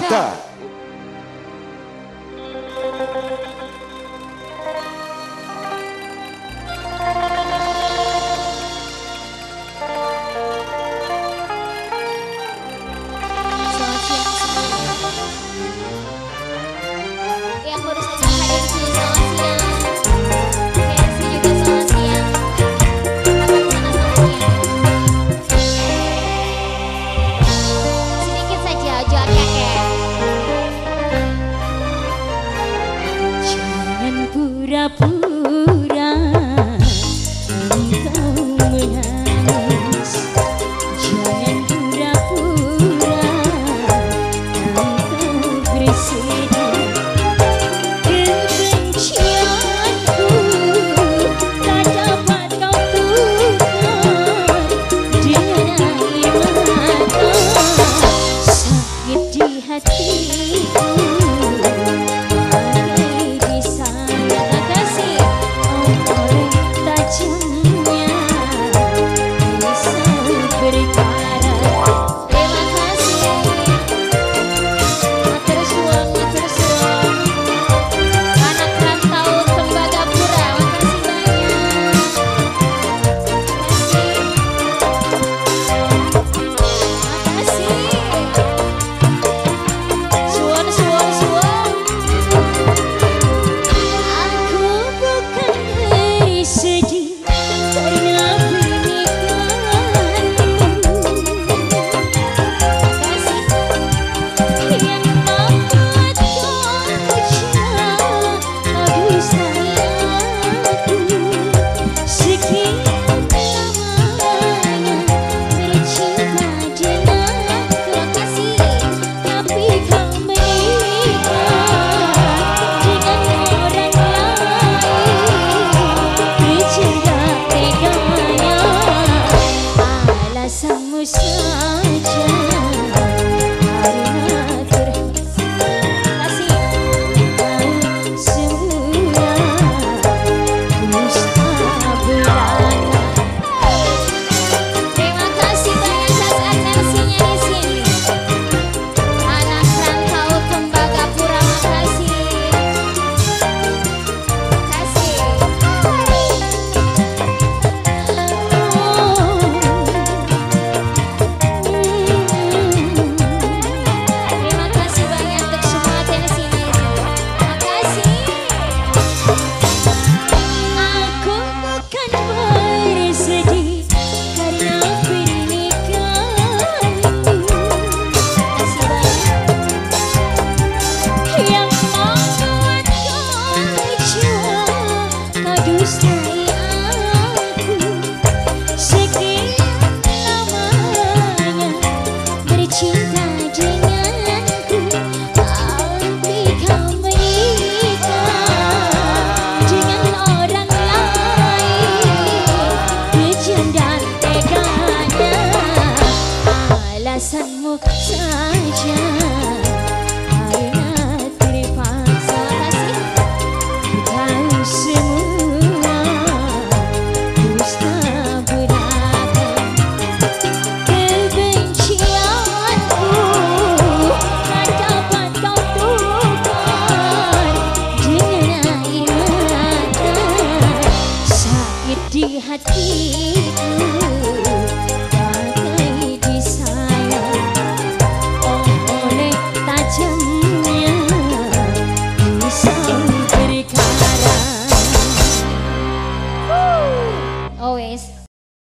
Prata. 一壶 Mata. sun.